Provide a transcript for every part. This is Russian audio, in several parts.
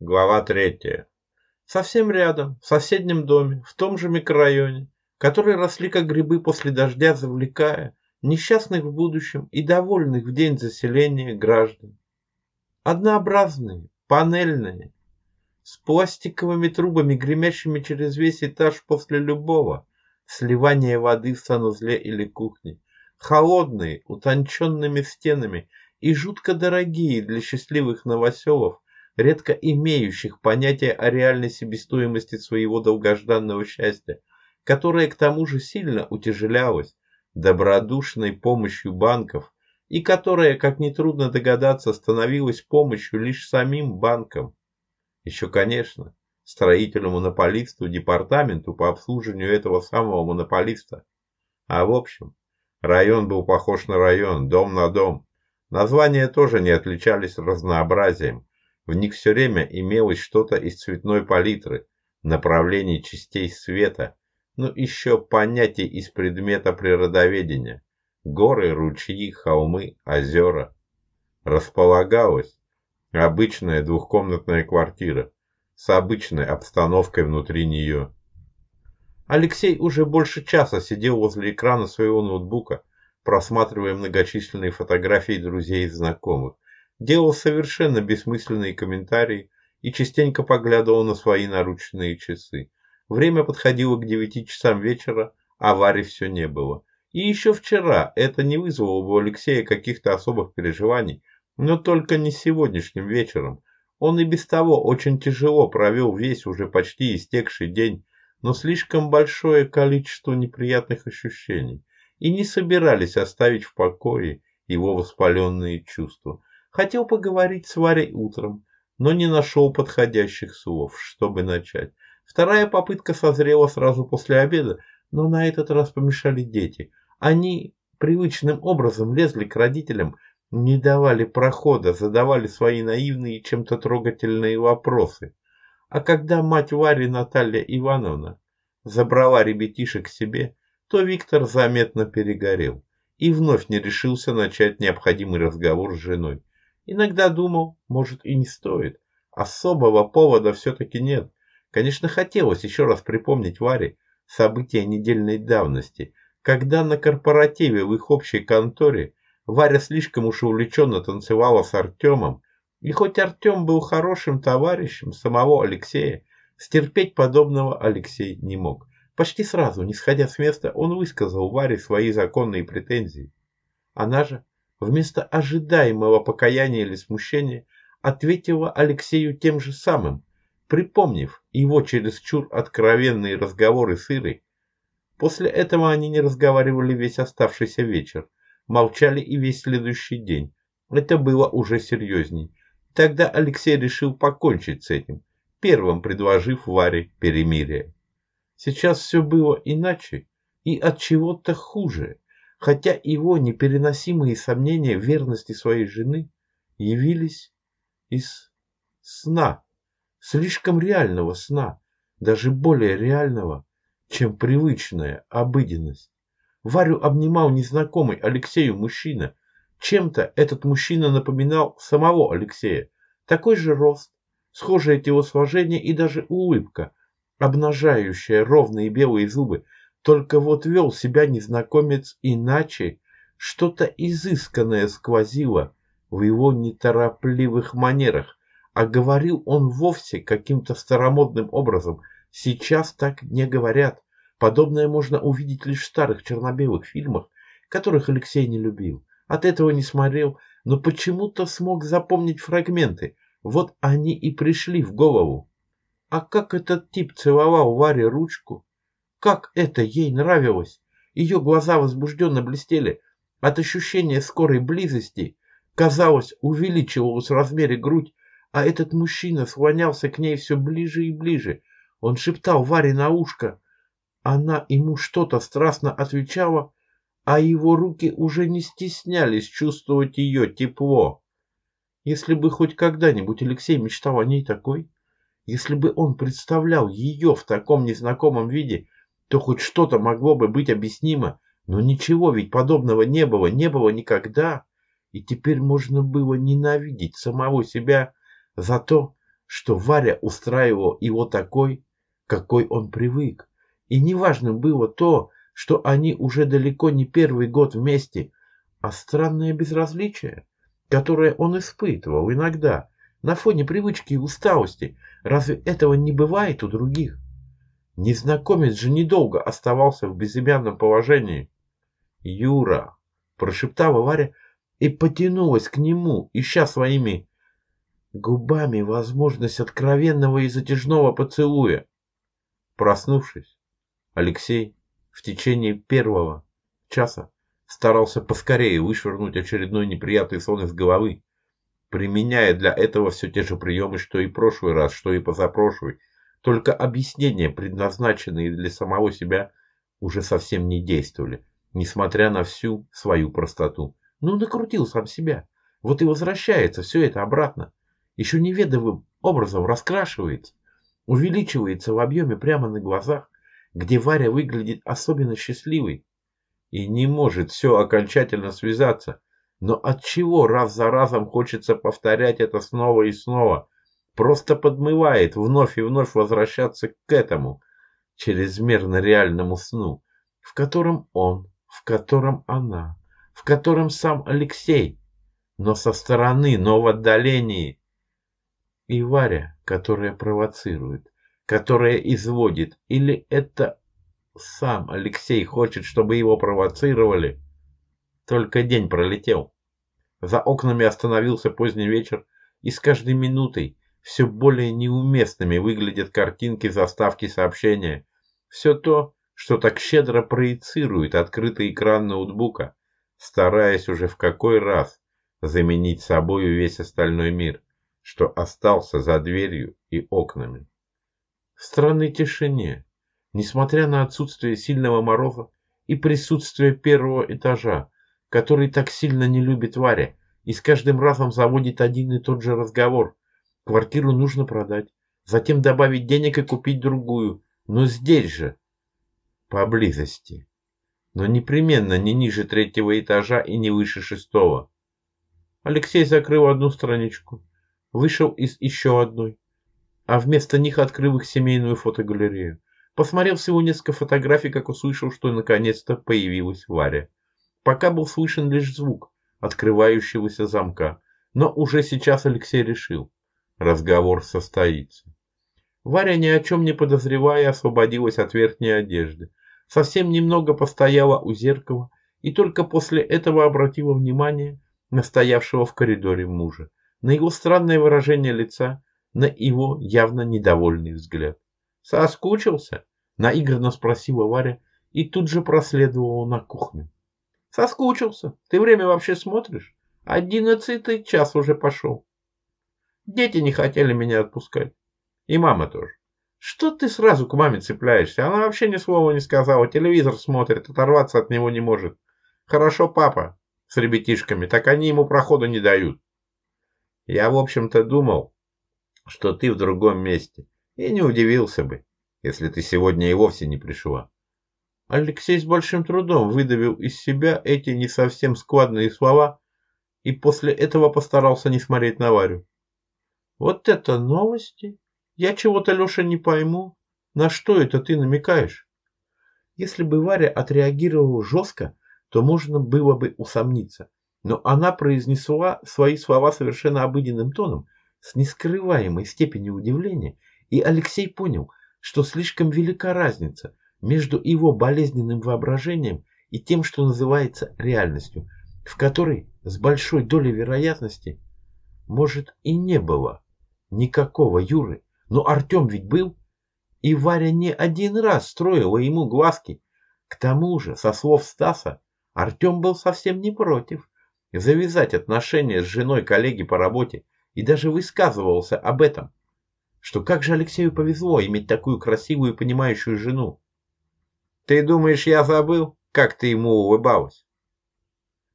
Глава третья. Совсем рядом, в соседнем доме, в том же микрорайоне, которые росли как грибы после дождя, завлекая несчастных в будущем и довольных в день заселения граждан. Однообразные, панельные, с пластиковыми трубами, гремящими через весь этаж после любого сливания воды в санузле или кухне, холодные, утонченными стенами и жутко дорогие для счастливых новоселов редко имеющих понятие о реальной себестоимости своего долгожданного счастья, которое к тому же сильно утяжелялось добродушной помощью банков и которое, как нетрудно догадаться, становилось помощью лишь самим банкам. Еще, конечно, строителю-монополисту, департаменту по обслуживанию этого самого монополиста. А в общем, район был похож на район, дом на дом. Названия тоже не отличались разнообразием, в них все время имелось что-то из цветной палитры, направлений частей света, ну еще понятий из предмета природоведения. Горы, ручьи, холмы, озера. Располагалась обычная двухкомнатная квартира с обычной обстановкой внутри нее. Алексей уже больше часа сидел возле экрана своего ноутбука, просматривая многочисленные фотографии друзей и знакомых, делал совершенно бессмысленные комментарии и частенько поглядывал на свои наручные часы. Время подходило к девяти часам вечера, а Вари все не было. И еще вчера это не вызвало бы у Алексея каких-то особых переживаний, но только не сегодняшним вечером. Он и без того очень тяжело провел весь уже почти истекший день, но слишком большое количество неприятных ощущений, и не собирались оставить в покое его воспаленные чувства. Хотел поговорить с Варей утром, но не нашел подходящих слов, чтобы начать. Вторая попытка созрела сразу после обеда, но на этот раз помешали дети. Они привычным образом лезли к родителям, не давали прохода, задавали свои наивные и чем-то трогательные вопросы. А когда мать Вари Наталья Ивановна забрала ребятишек к себе, то Виктор заметно перегорел и вновь не решился начать необходимый разговор с женой. Иногда думал, может и не стоит. Особого повода все-таки нет. Конечно, хотелось еще раз припомнить Варе события недельной давности, когда на корпоративе в их общей конторе Варя слишком уж увлеченно танцевала с Артемом, и хоть Артем был хорошим товарищем самого Алексея, стерпеть подобного Алексей не мог. Почти сразу, не сходя с места, он высказал Варе свои законные претензии. Она же вместо ожидаемого покаяния или смущения ответила Алексею тем же самым, припомнив его чересчур откровенные разговоры с Ирой. После этого они не разговаривали весь оставшийся вечер, молчали и весь следующий день. Это было уже серьезней. Тогда Алексей решил покончить с этим, первым предложив Варе перемирие. Сейчас все было иначе и от чего-то хуже хотя его непереносимые сомнения в верности своей жены явились из сна, слишком реального сна, даже более реального, чем привычная обыденность. Варю обнимал незнакомый Алексею мужчина. Чем-то этот мужчина напоминал самого Алексея. Такой же рост, схожее телосложение и даже улыбка, обнажающая ровные белые зубы, только вот вел себя незнакомец иначе, что-то изысканное сквозило в его неторопливых манерах, а говорил он вовсе каким-то старомодным образом. Сейчас так не говорят. Подобное можно увидеть лишь в старых черно-белых фильмах, которых Алексей не любил. От этого не смотрел, но почему-то смог запомнить фрагменты. Вот они и пришли в голову. А как этот тип целовал Варе ручку? Как это ей нравилось! Ее глаза возбужденно блестели. От ощущения скорой близости, казалось, увеличивалась в размере грудь, а этот мужчина склонялся к ней все ближе и ближе. Он шептал Варе на ушко. Она ему что-то страстно отвечала, а его руки уже не стеснялись чувствовать ее тепло. Если бы хоть когда-нибудь Алексей мечтал о ней такой, если бы он представлял ее в таком незнакомом виде, то хоть что-то могло бы быть объяснимо, но ничего ведь подобного не было, не было никогда. И теперь можно было ненавидеть самого себя за то, что Варя устраивал его такой, какой он привык. И неважно было то, что они уже далеко не первый год вместе, а странное безразличие, которое он испытывал иногда на фоне привычки и усталости. Разве этого не бывает у других? Незнакомец же недолго оставался в безымянном положении. «Юра!» – прошептала Варя и потянулась к нему, ища своими губами возможность откровенного и затяжного поцелуя. Проснувшись, Алексей в течение первого часа старался поскорее вышвырнуть очередной неприятный сон из головы, применяя для этого все те же приемы, что и прошлый раз, что и позапрошлый. Только объяснения, предназначенные для самого себя, уже совсем не действовали, несмотря на всю свою простоту. Ну, накрутил сам себя. Вот и возвращается все это обратно. Еще неведомым образом раскрашивается, увеличивается в объеме прямо на глазах, где Варя выглядит особенно счастливой, и не может все окончательно связаться. Но от чего раз за разом хочется повторять это снова и снова? Просто подмывает вновь и вновь возвращаться к этому чрезмерно реальному сну, в котором он, в котором она, в котором сам Алексей, но со стороны, но в отдалении. И Варя, которая провоцирует, которая изводит, или это сам Алексей хочет, чтобы его провоцировали. Только день пролетел. За окнами остановился поздний вечер, и с каждой минутой все более неуместными выглядят картинки заставки сообщения. Все то, что так щедро проецирует открытый экран ноутбука, стараясь уже в какой раз заменить собою весь остальной мир, что остался за дверью и окнами. В странной тишине, несмотря на отсутствие сильного мороза и присутствие первого этажа, который так сильно не любит Варя и с каждым разом заводит один и тот же разговор. Квартиру нужно продать, затем добавить денег и купить другую, но здесь же, поблизости. Но непременно не ниже третьего этажа и не выше шестого. Алексей закрыл одну страничку, вышел из еще одной, а вместо них открыл их семейную фотогалерею. Посмотрел всего несколько фотографий, как услышал, что наконец-то появилась Варя. Пока был слышен лишь звук открывающегося замка, но уже сейчас Алексей решил, разговор состоится. Варя ни о чем не подозревая освободилась от верхней одежды, совсем немного постояла у зеркала и только после этого обратила внимание на стоявшего в коридоре мужа, на его странное выражение лица, на его явно недовольный взгляд. «Соскучился?» – наигранно спросила Варя и тут же проследовала на кухню. «Соскучился. Ты время вообще смотришь? Одиннадцатый час уже пошел. Дети не хотели меня отпускать. И мама тоже. Что ты сразу к маме цепляешься? Она вообще ни слова не сказала. Телевизор смотрит, оторваться от него не может. Хорошо, папа, с ребятишками, так они ему проходу не дают. Я, в общем-то, думал, что ты в другом месте. И не удивился бы, если ты сегодня и вовсе не пришла. Алексей с большим трудом выдавил из себя эти не совсем складные слова и после этого постарался не смотреть на Варю. Вот это новости! Я чего-то, Леша, не пойму. На что это ты намекаешь? Если бы Варя отреагировала жестко, то можно было бы усомниться. Но она произнесла свои слова совершенно обыденным тоном, с нескрываемой степенью удивления, и Алексей понял, что слишком велика разница между его болезненным воображением и тем, что называется реальностью, в которой с большой долей вероятности, может, и не было никакого Юры, но Артем ведь был, и Варя не один раз строила ему глазки. К тому же, со слов Стаса, Артем был совсем не против завязать отношения с женой коллеги по работе и даже высказывался об этом, что как же Алексею повезло иметь такую красивую и понимающую жену. Ты думаешь, я забыл, как ты ему улыбалась?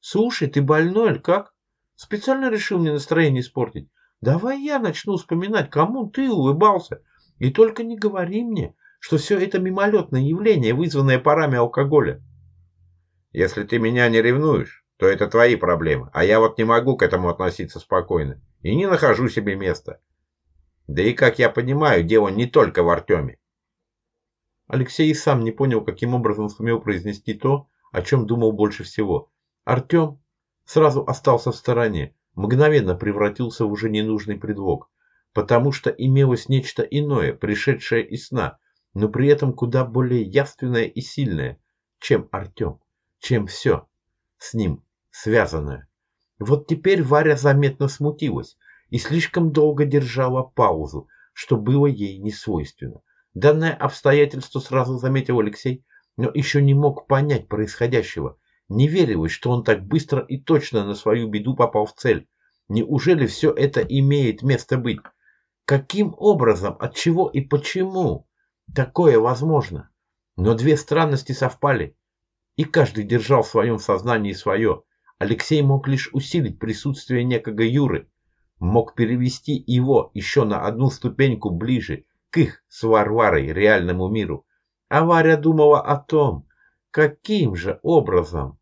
Слушай, ты больной или как? Специально решил мне настроение испортить. Давай я начну вспоминать, кому ты улыбался. И только не говори мне, что все это мимолетное явление, вызванное парами алкоголя. Если ты меня не ревнуешь, то это твои проблемы, а я вот не могу к этому относиться спокойно и не нахожу себе места. Да и, как я понимаю, дело не только в Артеме. Алексей сам не понял, каким образом сумел произнести то, о чем думал больше всего. Артем сразу остался в стороне, мгновенно превратился в уже ненужный предлог, потому что имелось нечто иное, пришедшее из сна, но при этом куда более явственное и сильное, чем Артем, чем все с ним связанное. Вот теперь Варя заметно смутилась и слишком долго держала паузу, что было ей не свойственно. Данное обстоятельство сразу заметил Алексей, но еще не мог понять происходящего. Не верилось, что он так быстро и точно на свою беду попал в цель. Неужели все это имеет место быть? Каким образом, от чего и почему такое возможно? Но две странности совпали, и каждый держал в своем сознании свое. Алексей мог лишь усилить присутствие некого Юры, мог перевести его еще на одну ступеньку ближе к их с Варварой реальному миру. А Варя думала о том, каким же образом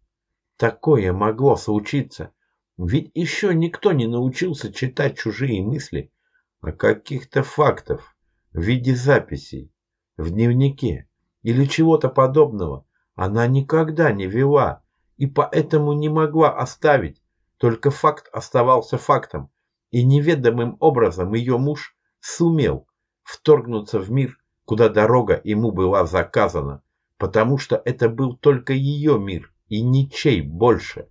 такое могло случиться. Ведь еще никто не научился читать чужие мысли, а каких-то фактов в виде записей в дневнике или чего-то подобного она никогда не вела и поэтому не могла оставить. Только факт оставался фактом, и неведомым образом ее муж сумел вторгнуться в мир, куда дорога ему была заказана, потому что это был только ее мир и ничей больше.